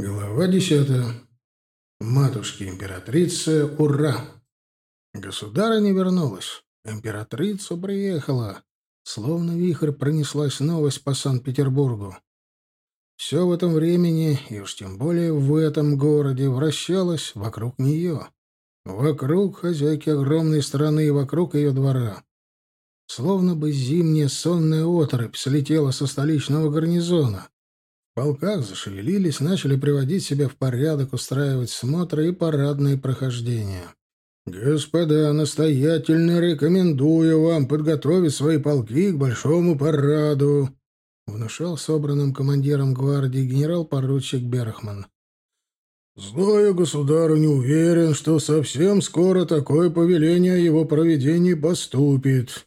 Глава десятая. Матушки императрицы, ура! Государыня вернулась. Императрица приехала. Словно вихрь пронеслась новость по Санкт-Петербургу. Все в этом времени, и уж тем более в этом городе, вращалось вокруг нее. Вокруг хозяйки огромной страны и вокруг ее двора. Словно бы зимняя сонная оторопь слетела со столичного гарнизона полках зашевелились, начали приводить себя в порядок, устраивать смотры и парадные прохождения. «Господа, настоятельно рекомендую вам подготовить свои полки к большому параду», — внушал собранным командиром гвардии генерал-поручик Берхман. «Зная государю, не уверен, что совсем скоро такое повеление о его проведении поступит.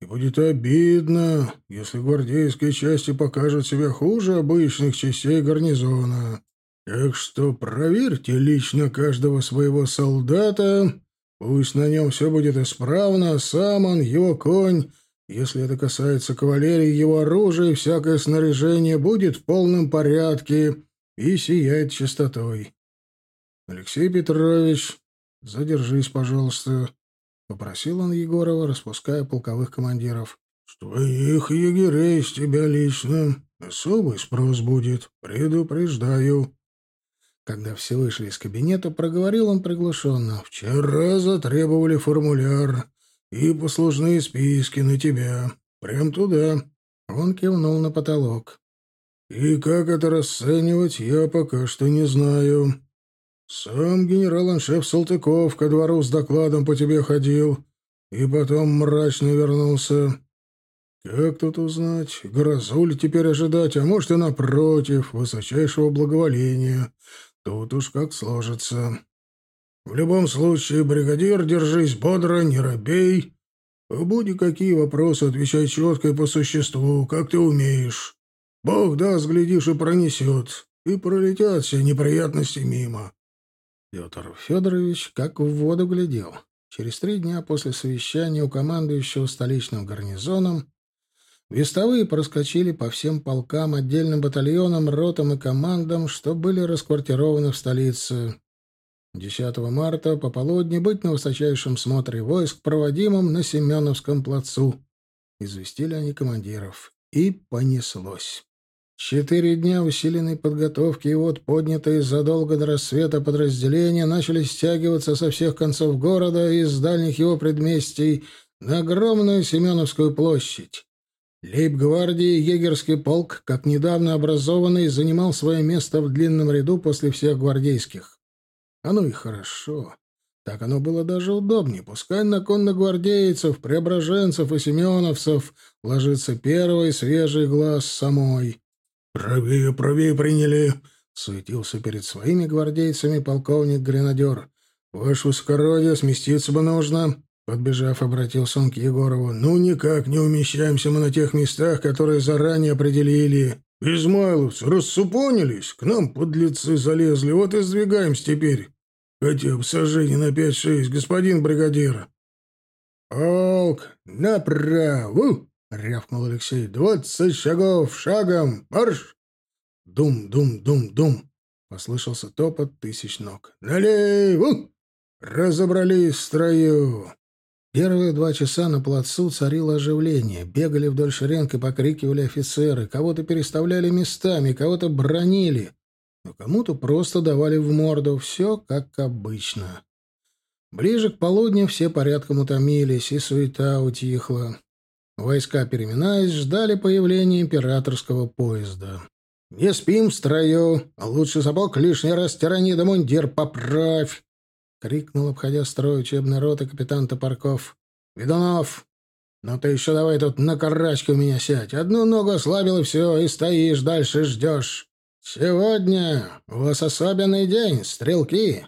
И будет обидно, если гвардейские части покажут себя хуже обычных частей гарнизона. Так что проверьте лично каждого своего солдата, пусть на нем все будет исправно, сам он, его конь, если это касается кавалерии, его оружия и всякое снаряжение будет в полном порядке и сияет чистотой. Алексей Петрович, задержись, пожалуйста. Попросил он Егорова, распуская полковых командиров. — С твоих егерей, с тебя лично. Особый спрос будет. Предупреждаю. Когда все вышли из кабинета, проговорил он приглушенно. — Вчера затребовали формуляр и послужные списки на тебя. Прям туда. Он кивнул на потолок. — И как это расценивать, я пока что не знаю. Сам генерал-аншеф Салтыков ко двору с докладом по тебе ходил и потом мрачно вернулся. Как тут узнать, грозу ли теперь ожидать, а может и напротив, высочайшего благоволения. Тут уж как сложится. В любом случае, бригадир, держись бодро, не робей. Буди какие вопросы, отвечай четко и по существу, как ты умеешь. Бог даст, глядишь, и пронесет, и пролетят все неприятности мимо. Петр Федорович как в воду глядел. Через три дня после совещания у командующего столичным гарнизоном вестовые проскочили по всем полкам, отдельным батальонам, ротам и командам, что были расквартированы в столице. 10 марта по полудни быть на высочайшем смотре войск, проводимом на Семеновском плацу. Известили они командиров. И понеслось. Четыре дня усиленной подготовки и вот поднятые задолго до рассвета подразделения начали стягиваться со всех концов города и из дальних его предместий на огромную Семеновскую площадь. Лейб-гвардии егерский полк, как недавно образованный, занимал свое место в длинном ряду после всех гвардейских. Оно и хорошо. Так оно было даже удобнее. Пускай на конногвардейцев, преображенцев и семеновцев ложится первый свежий глаз самой. «Правее, правее приняли!» — суетился перед своими гвардейцами полковник-гренадер. «Ваше высокородие, сместиться бы нужно!» Подбежав, обратился он к Егорову. «Ну, никак не умещаемся мы на тех местах, которые заранее определили. Измайловцы рассупонились, к нам подлецы залезли, вот и сдвигаемся теперь. Хотя бы сожжение на пять-шесть, господин бригадир». «Полк, направо!» — рявкнул Алексей. «Двадцать шагов шагом! Марш!» Дум-дум-дум-дум! Послышался топот тысяч ног. «Налево!» «Разобрались в строю!» Первые два часа на плацу царило оживление. Бегали вдоль шеренг и покрикивали офицеры. Кого-то переставляли местами, кого-то бронили. Но кому-то просто давали в морду. Все как обычно. Ближе к полудню все порядком утомились, и суета утихла. Войска, переминаясь, ждали появления императорского поезда. «Не спим в строю, а лучше сапог лишний раз тирани да мундир поправь!» — крикнул, обходя строй учебной роты капитан Топорков. «Ведунов, ну ты еще давай тут на карачке у меня сядь. Одну ногу ослабил и все, и стоишь, дальше ждешь. Сегодня у вас особенный день, стрелки.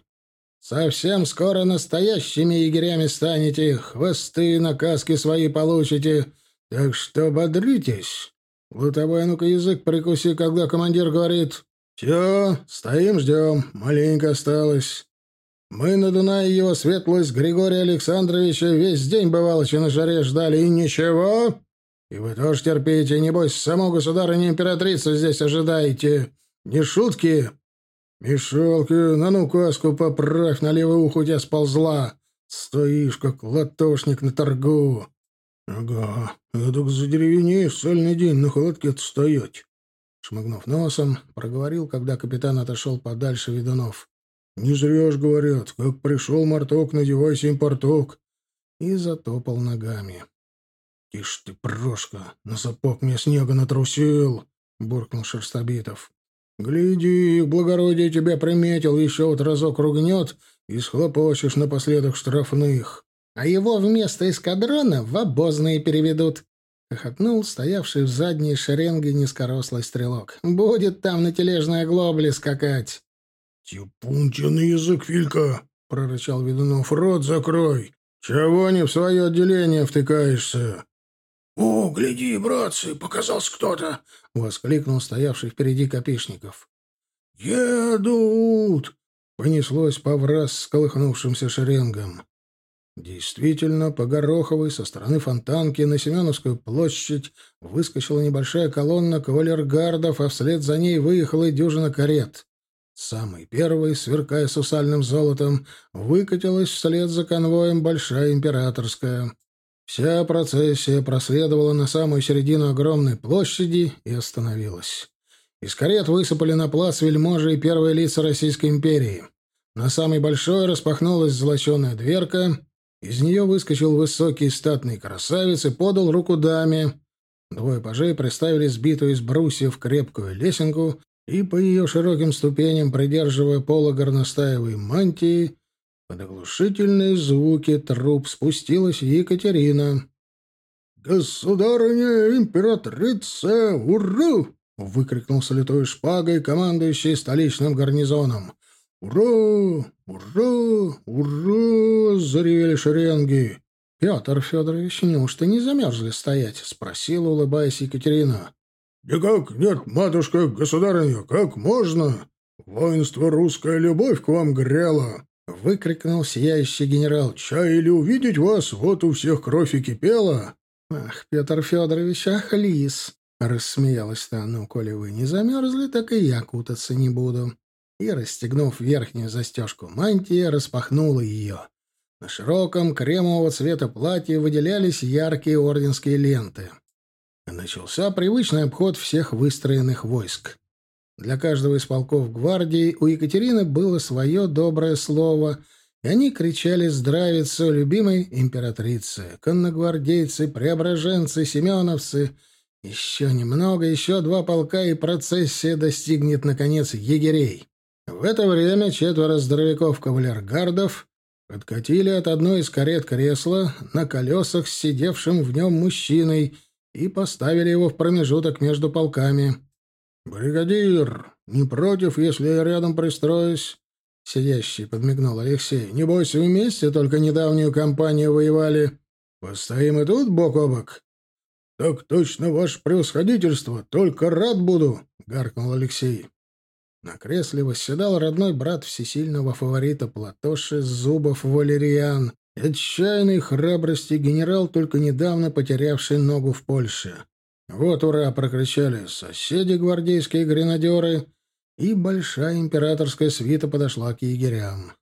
Совсем скоро настоящими егерями станете, хвосты на каски свои получите, так что бодритесь. Лутовой, ну-ка язык прикуси, когда командир говорит. Все, стоим, ждем, маленько осталось. Мы на Дунае его светлость Григория Александровича весь день бывалочи на жаре ждали, и ничего. И вы тоже терпите, небось, саму государыню императрицу здесь ожидаете. Не шутки. Мешалки, на ну каску поправь, на левое ухо у тебя сползла. Стоишь, как латошник на торгу. Ага, эдак задеревенеешь цельный день на холодке стоять. Шмыгнув носом, проговорил, когда капитан отошел подальше ведунов. «Не зря говорят, как пришел марток, надевайся им порток». И затопал ногами. «Тише ты, Прошка, на сапог мне снега натрусил!» — буркнул Шерстобитов. «Гляди, благородие тебя приметил, еще вот разок ругнет, и схлопочешь напоследок штрафных. А его вместо эскадрона в обозные переведут», — хохотнул стоявший в задней шеренге низкорослый стрелок. «Будет там на тележной оглобле скакать». «Типун тебе на язык, Филька!» — прорычал Ведунов. «Рот закрой! Чего не в свое отделение втыкаешься?» «О, гляди, братцы, показался кто-то!» — воскликнул стоявший впереди Копишников. «Едут!» — понеслось по враз с колыхнувшимся шеренгом. Действительно, по Гороховой со стороны Фонтанки на Семеновскую площадь выскочила небольшая колонна кавалергардов, а вслед за ней выехала дюжина карет. Самый первый, сверкая сусальным золотом, выкатилась вслед за конвоем Большая Императорская. Вся процессия проследовала на самую середину огромной площади и остановилась. Из карет высыпали на плац вельможи и первые лица Российской империи. На самой большой распахнулась золоченая дверка. Из нее выскочил высокий статный красавец и подал руку даме. Двое пажей приставили сбитую из брусьев крепкую лесенку, и по ее широким ступеням, придерживая пола горностаевой мантии, под оглушительные звуки труп спустилась Екатерина. «Государыня, императрица, ура!» — выкрикнул с шпагой командующий столичным гарнизоном. «Ура! Ура! Ура!» — заревели шеренги. «Петр Федорович, неужто не замерзли стоять?» — спросила, улыбаясь Екатерина. «Никак нет, матушка, государыня, как можно? Воинство русская любовь к вам грела!» — выкрикнул сияющий генерал. «Чай или увидеть вас, вот у всех кровь и кипела!» «Ах, Петр Федорович, ах, лис!» — рассмеялась-то. «Ну, коли вы не замерзли, так и я кутаться не буду». И, расстегнув верхнюю застежку мантии, распахнула ее. На широком кремового цвета платье выделялись яркие орденские ленты. Начался привычный обход всех выстроенных войск. Для каждого из полков гвардии у Екатерины было свое доброе слово, и они кричали «Здравицу, любимой императрице!» Конногвардейцы, преображенцы, семеновцы. Еще немного, еще два полка, и процессия достигнет, наконец, егерей. В это время четверо здоровяков-кавалергардов подкатили от одной из карет кресла на колесах с сидевшим в нем мужчиной и поставили его в промежуток между полками. «Бригадир, не против, если я рядом пристроюсь?» Сидящий подмигнул Алексей. «Небось, вместе только недавнюю кампанию воевали. Постоим и тут бок о бок». «Так точно, ваше превосходительство, только рад буду», — гаркнул Алексей. На кресле восседал родной брат всесильного фаворита Платоши Зубов Валериан, отчаянной храбрости генерал, только недавно потерявший ногу в Польше. Вот ура! прокричали соседи гвардейские гренадеры, и большая императорская свита подошла к егерям.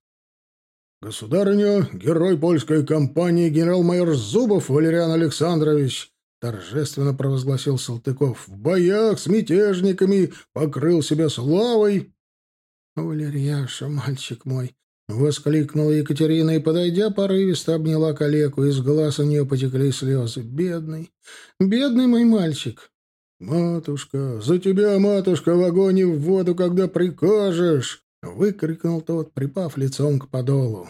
«Государыня, герой польской кампании генерал-майор Зубов Валериан Александрович!» Торжественно провозгласил Салтыков. «В боях с мятежниками покрыл себя славой!» «Валерьяша, мальчик мой!» — воскликнула Екатерина и, подойдя, порывисто обняла калеку. Из глаз у нее потекли слезы. «Бедный, бедный мой мальчик!» «Матушка, за тебя, матушка, в огонь и в воду, когда прикажешь!» — выкрикнул тот, припав лицом к подолу.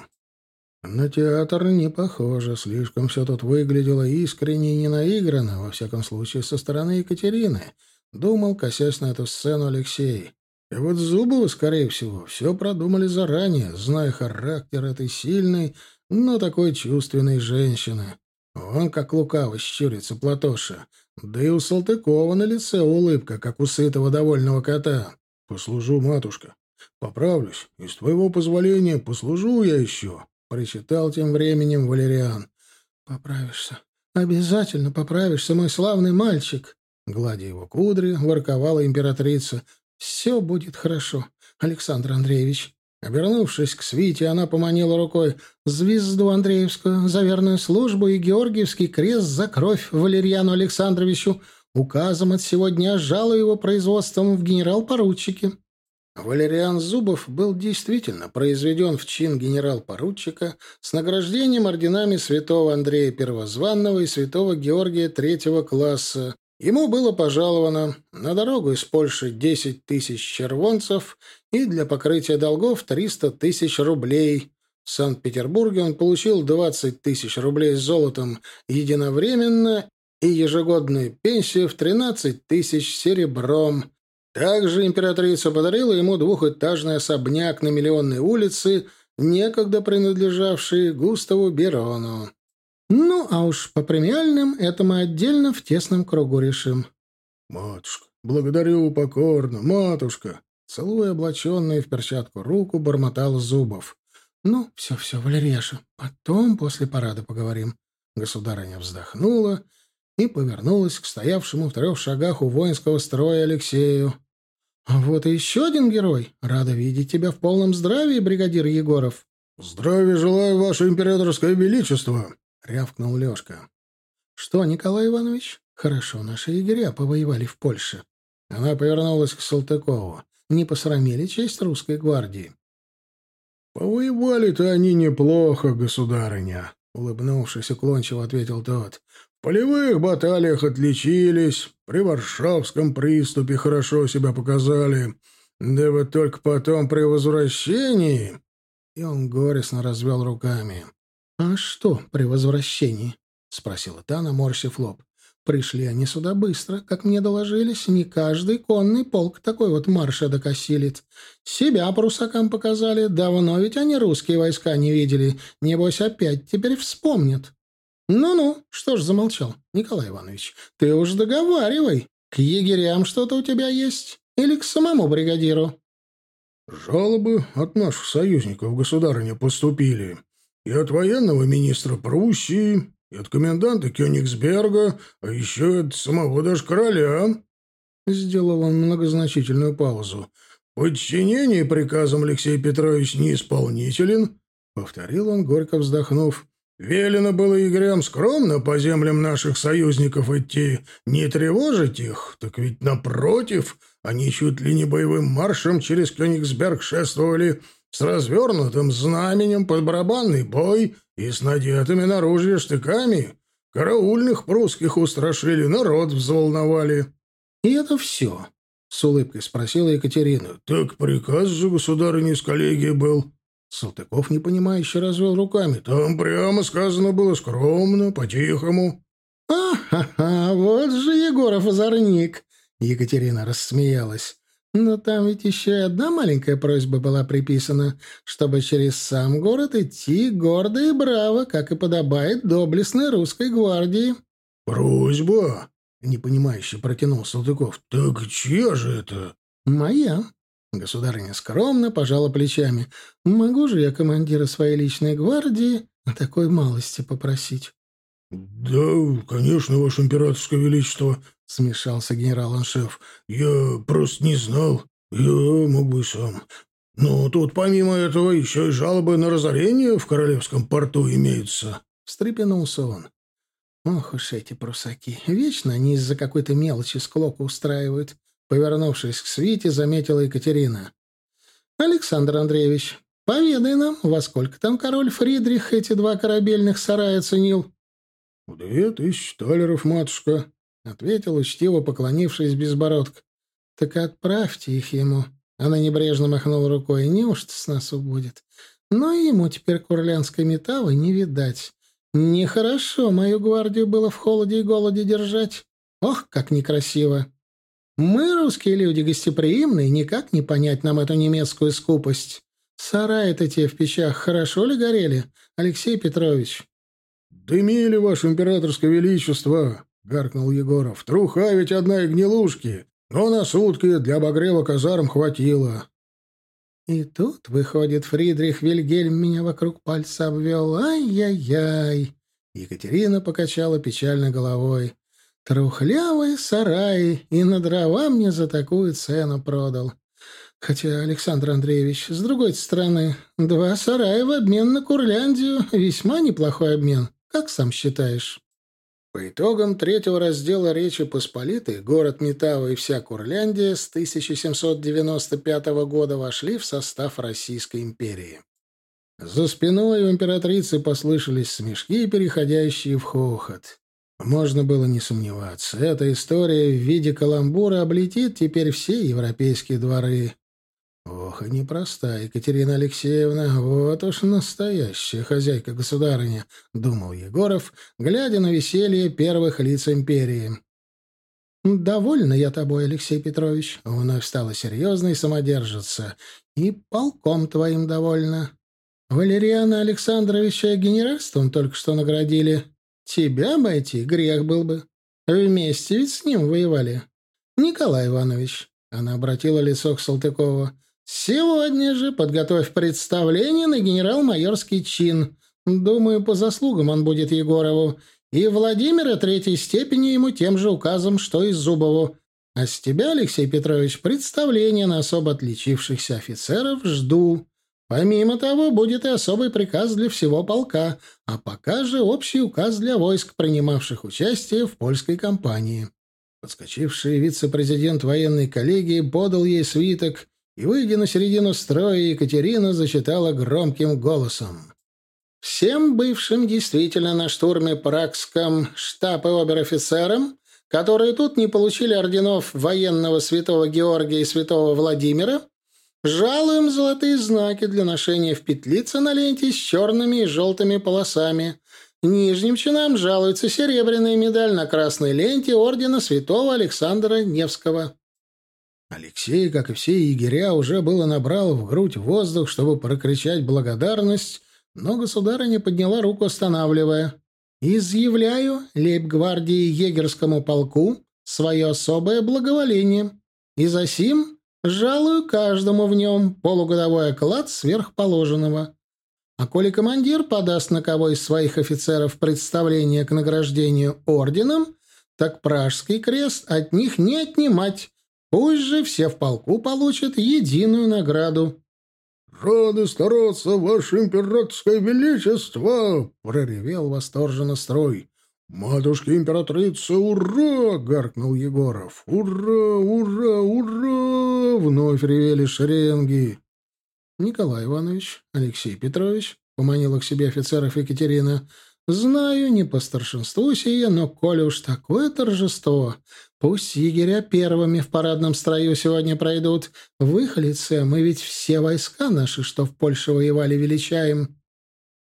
На театр не похоже, слишком все тут выглядело искренне и ненаигранно, во всяком случае, со стороны Екатерины, — думал, косясь на эту сцену Алексей. И вот Зубовы, скорее всего, все продумали заранее, зная характер этой сильной, но такой чувственной женщины. Он как лукаво щурится Платоша. Да и у Салтыкова на лице улыбка, как у сытого довольного кота. «Послужу, матушка. Поправлюсь. И с твоего позволения послужу я еще», — причитал тем временем Валериан. «Поправишься. Обязательно поправишься, мой славный мальчик», — гладя его кудри, ворковала императрица. Все будет хорошо, Александр Андреевич. Обернувшись к свите, она поманила рукой звезду Андреевскую за верную службу и Георгиевский крест за кровь Валерьяну Александровичу. Указом от сегодня жалую его производством в генерал-поручике. Валериан Зубов был действительно произведен в чин генерал-поручика с награждением орденами святого Андрея Первозванного и святого Георгия Третьего класса. Ему было пожаловано на дорогу из Польши 10 тысяч червонцев и для покрытия долгов 300 тысяч рублей. В Санкт-Петербурге он получил 20 тысяч рублей с золотом единовременно и ежегодную пенсию в 13 тысяч серебром. Также императрица подарила ему двухэтажный особняк на Миллионной улице, некогда принадлежавший Густаву Берону. Ну, а уж по премиальным это мы отдельно в тесном кругу решим. «Матушка, благодарю покорно, матушка!» Целуя облаченную в перчатку руку, бормотал Зубов. «Ну, все-все, Валерьяша, потом после парада поговорим». Государыня вздохнула и повернулась к стоявшему в трех шагах у воинского строя Алексею. «А вот и еще один герой. Рада видеть тебя в полном здравии, бригадир Егоров». «Здравия желаю, ваше императорское величество!» — рявкнул Лешка. «Что, Николай Иванович? Хорошо, наши егеря повоевали в Польше». Она повернулась к Салтыкову. «Не посрамили честь русской гвардии?» «Повоевали-то они неплохо, государыня», — улыбнувшись уклончиво ответил тот полевых баталиях отличились, при Варшавском приступе хорошо себя показали. Да вот только потом при возвращении...» И он горестно развел руками. «А что при возвращении?» — спросила та, наморщив лоб. «Пришли они сюда быстро, как мне доложились. Не каждый конный полк такой вот марш докосилит. Себя прусакам показали. Давно ведь они русские войска не видели. Небось, опять теперь вспомнят». «Ну-ну, что ж замолчал, Николай Иванович? Ты уж договаривай. К егерям что-то у тебя есть? Или к самому бригадиру?» «Жалобы от наших союзников, государыня, поступили. И от военного министра Пруссии, и от коменданта Кёнигсберга, а еще от самого даже короля». Сделал он многозначительную паузу. «Подчинение приказам Алексей Петрович неисполнителен», — повторил он, горько вздохнув. Велено было егерям скромно по землям наших союзников идти, не тревожить их, так ведь напротив, они чуть ли не боевым маршем через Кёнигсберг шествовали с развернутым знаменем под барабанный бой и с надетыми на ружье штыками. Караульных прусских устрашили, народ взволновали. — И это все? — с улыбкой спросила Екатерина. — Так приказ же государыни с коллегией был. Салтыков непонимающе развел руками. «Там прямо сказано было скромно, по-тихому». «А-ха-ха, вот же Егоров озорник!» Екатерина рассмеялась. «Но там ведь еще и одна маленькая просьба была приписана, чтобы через сам город идти гордо и браво, как и подобает доблестной русской гвардии». «Просьба?» — непонимающе протянул Салтыков. «Так чья же это?» «Моя», Государыня скромно пожала плечами. «Могу же я командира своей личной гвардии о такой малости попросить?» «Да, конечно, Ваше Императорское Величество», — смешался генерал-аншеф. «Я просто не знал. Я мог бы сам. Но тут помимо этого еще и жалобы на разорение в Королевском порту имеются». Встрепенулся он. «Ох уж эти прусаки. Вечно они из-за какой-то мелочи склоку устраивают. Повернувшись к свите, заметила Екатерина. «Александр Андреевич, поведай нам, во сколько там король Фридрих эти два корабельных сарая ценил?» «Две тысячи талеров, матушка», — ответил, учтиво поклонившись безбородк. «Так отправьте их ему». Она небрежно махнула рукой. «Неужто с нас убудет? Но ему теперь курлянской метавы не видать. Нехорошо мою гвардию было в холоде и голоде держать. Ох, как некрасиво!» Мы, русские люди, гостеприимные, никак не понять нам эту немецкую скупость. Сараи-то те в печах хорошо ли горели, Алексей Петрович? — Дымили, ваше императорское величество, — гаркнул Егоров. — Труха ведь одна и гнилушки, но на сутки для обогрева казарм хватило. И тут, выходит, Фридрих Вильгельм меня вокруг пальца обвел. Ай-яй-яй! Екатерина покачала печально головой. Трухлявые сараи, и на дрова мне за такую цену продал. Хотя, Александр Андреевич, с другой стороны, два сарая в обмен на Курляндию — весьма неплохой обмен. Как сам считаешь? По итогам третьего раздела Речи Посполитой город Метава и вся Курляндия с 1795 года вошли в состав Российской империи. За спиной у императрицы послышались смешки, переходящие в хохот. Можно было не сомневаться, эта история в виде каламбура облетит теперь все европейские дворы. Ох, и непроста Екатерина Алексеевна, вот уж настоящая хозяйка-государыня, — думал Егоров, глядя на веселье первых лиц империи. «Довольна я тобой, Алексей Петрович», — вновь стала серьезной самодержица, — «и полком твоим довольна. Валериана Александровича генеральством только что наградили. Тебя обойти грех был бы. Вместе ведь с ним воевали. Николай Иванович, она обратила лицо к Салтыкову, сегодня же подготовь представление на генерал-майорский чин. Думаю, по заслугам он будет Егорову. И Владимира третьей степени ему тем же указом, что и Зубову. А с тебя, Алексей Петрович, представление на особо отличившихся офицеров жду. Помимо того, будет и особый приказ для всего полка, а пока же общий указ для войск, принимавших участие в польской кампании. Подскочивший вице-президент военной коллегии подал ей свиток, и, выйдя на середину строя, Екатерина зачитала громким голосом. «Всем бывшим действительно на штурме Пракском штаб и обер-офицерам, которые тут не получили орденов военного святого Георгия и святого Владимира, Жалуем золотые знаки для ношения в петлице на ленте с черными и желтыми полосами. Нижним чинам жалуется серебряная медаль на красной ленте ордена святого Александра Невского. Алексей, как и все егеря, уже было набрал в грудь воздух, чтобы прокричать благодарность, но государыня подняла руку, останавливая. «Изъявляю лейб-гвардии егерскому полку свое особое благоволение. И за сим Жалую каждому в нем полугодовой оклад сверхположенного. А коли командир подаст на кого из своих офицеров представление к награждению орденом, так пражский крест от них не отнимать. Пусть же все в полку получат единую награду. «Рады стараться, ваше императорское величество!» — проревел восторженно строй. «Матушка императрица, ура!» — гаркнул Егоров. «Ура, ура, ура!» — вновь ревели шеренги. «Николай Иванович, Алексей Петрович», — поманила к себе офицеров Екатерина, — «знаю, не по старшинству сие, но коли уж такое торжество, пусть егеря первыми в парадном строю сегодня пройдут. В их лице мы ведь все войска наши, что в Польше воевали, величаем».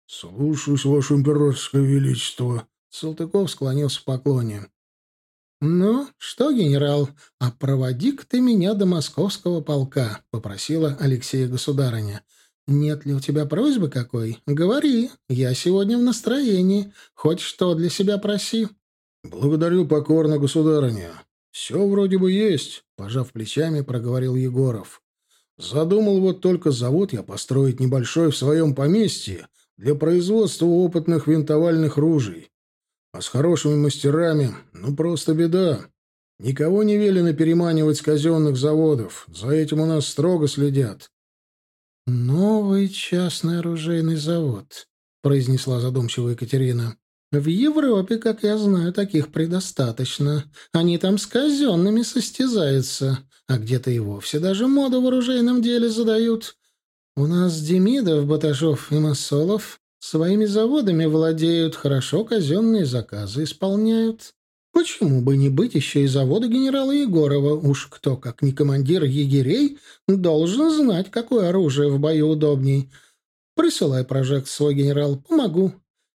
«Слушаюсь, ваше императорское величество», Салтыков склонился в поклоне. «Ну, что, генерал, а проводи-ка ты меня до московского полка», — попросила Алексея государыня. «Нет ли у тебя просьбы какой? Говори, я сегодня в настроении. Хоть что для себя проси». «Благодарю покорно, государыня. Все вроде бы есть», — пожав плечами, проговорил Егоров. «Задумал вот только завод я построить небольшой в своем поместье для производства опытных винтовальных ружей. А с хорошими мастерами, ну, просто беда. Никого не велено переманивать с казенных заводов. За этим у нас строго следят. «Новый частный оружейный завод», — произнесла задумчиво Екатерина. «В Европе, как я знаю, таких предостаточно. Они там с казенными состязаются, а где-то и вовсе даже моду в оружейном деле задают. У нас Демидов, Баташов и Масолов Своими заводами владеют, хорошо казенные заказы исполняют. Почему бы не быть еще и завода генерала Егорова? Уж кто, как не командир егерей, должен знать, какое оружие в бою удобней. Присылай прожект свой генерал, помогу.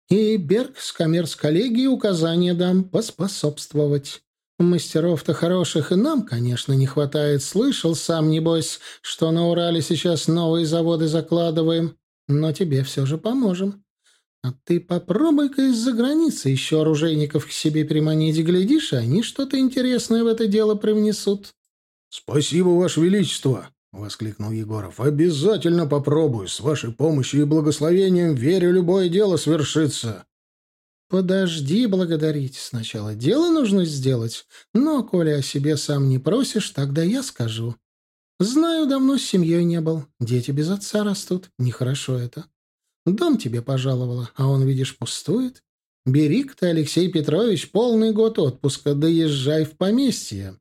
И Берг с коммерц-коллегией указания дам поспособствовать. Мастеров-то хороших и нам, конечно, не хватает. Слышал сам, небось, что на Урале сейчас новые заводы закладываем. Но тебе все же поможем. А ты попробуй-ка из-за границы еще оружейников к себе приманить, глядишь, они что-то интересное в это дело привнесут. — Спасибо, Ваше Величество! — воскликнул Егоров. — Обязательно попробую. С вашей помощью и благословением верю, любое дело свершится. Подожди благодарить. Сначала дело нужно сделать. Но, коли о себе сам не просишь, тогда я скажу. Знаю, давно с семьей не был. Дети без отца растут. Нехорошо это. Дом тебе пожаловала, а он, видишь, пустует. Бери-ка ты, Алексей Петрович, полный год отпуска, да езжай в поместье.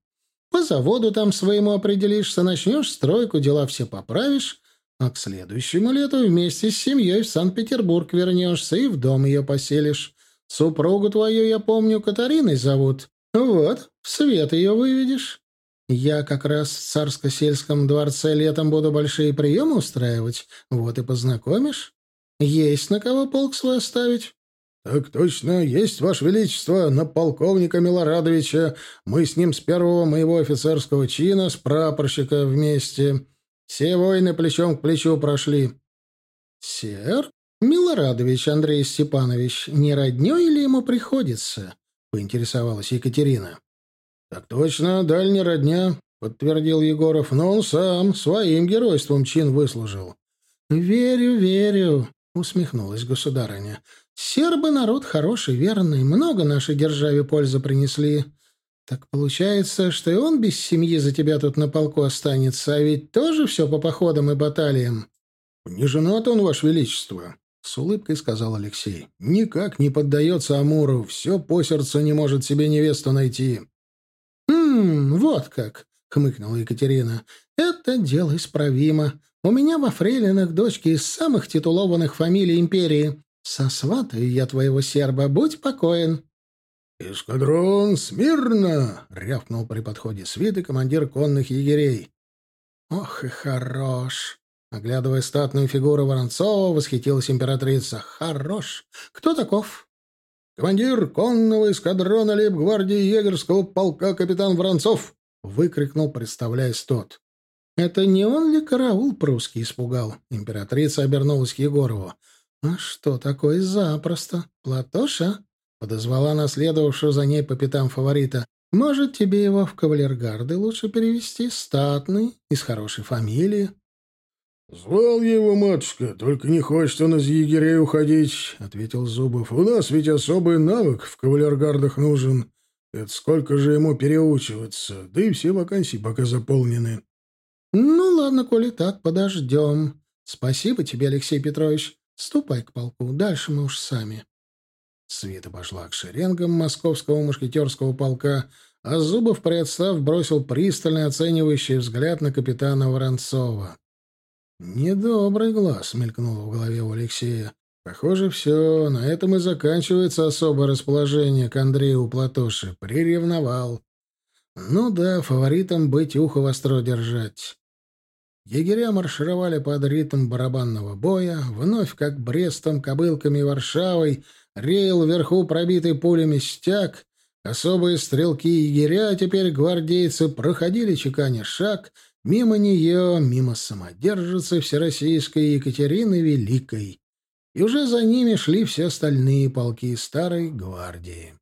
По заводу там своему определишься, начнешь стройку, дела все поправишь, а к следующему лету вместе с семьей в Санкт-Петербург вернешься и в дом ее поселишь. Супругу твою, я помню, Катариной зовут. Вот, в свет ее выведешь. Я как раз в царско-сельском дворце летом буду большие приемы устраивать. Вот и познакомишь. Есть на кого полк свой оставить. «Так точно, есть, Ваше Величество, на полковника Милорадовича. Мы с ним с первого моего офицерского чина, с прапорщика вместе. Все войны плечом к плечу прошли». «Сер? Милорадович Андрей Степанович, не роднёй ли ему приходится?» — поинтересовалась Екатерина. «Так точно, дальняя родня», — подтвердил Егоров, «но он сам своим геройством чин выслужил». «Верю, верю», — усмехнулась государыня. Сербы народ хороший, верный, много нашей державе пользы принесли. Так получается, что и он без семьи за тебя тут на полку останется, а ведь тоже все по походам и баталиям. — Не женат он, Ваше Величество, — с улыбкой сказал Алексей. — Никак не поддается Амуру, все по сердцу не может себе невесту найти. — Вот как, — хмыкнула Екатерина. — Это дело исправимо. У меня во фрейлинах дочки из самых титулованных фамилий империи. «Сосватаю я твоего серба, будь покоен». «Эскадрон, смирно!» — рявкнул при подходе свиты командир конных егерей. «Ох и хорош!» Оглядывая статную фигуру Воронцова, восхитилась императрица. «Хорош! Кто таков?» «Командир конного эскадрона лейб-гвардии егерского полка капитан Воронцов!» — выкрикнул, представляясь тот. «Это не он ли караул прусский испугал?» Императрица обернулась к Егорову. «А что такое запросто? Платоша?» — подозвала наследовавшую за ней по пятам фаворита. «Может, тебе его в кавалергарды лучше перевести? Статный, из хорошей фамилии?» «Звал его, матушка, только не хочет он из егерей уходить», — ответил Зубов. «У нас ведь особый навык в кавалергардах нужен. Это сколько же ему переучиваться? Да и все вакансии пока заполнены». «Ну ладно, коли так, подождем. Спасибо тебе, Алексей Петрович. Ступай к полку, дальше мы уж сами. Света пошла к шеренгам московского мушкетерского полка, а Зубов, представ, бросил пристальный оценивающий взгляд на капитана Воронцова. «Недобрый глаз», — мелькнул в голове у Алексея. «Похоже, все, на этом и заканчивается особое расположение к Андрею Платоши. Приревновал. Ну да, фаворитом быть ухо востро держать. Егеря маршировали под ритм барабанного боя, вновь как Брестом, Кобылками и Варшавой, реял вверху пробитый пулями стяг, особые стрелки егеря, теперь гвардейцы, проходили чеканя шаг, мимо нее, мимо самодержицы Всероссийской Екатерины Великой. И уже за ними шли все остальные полки старой гвардии.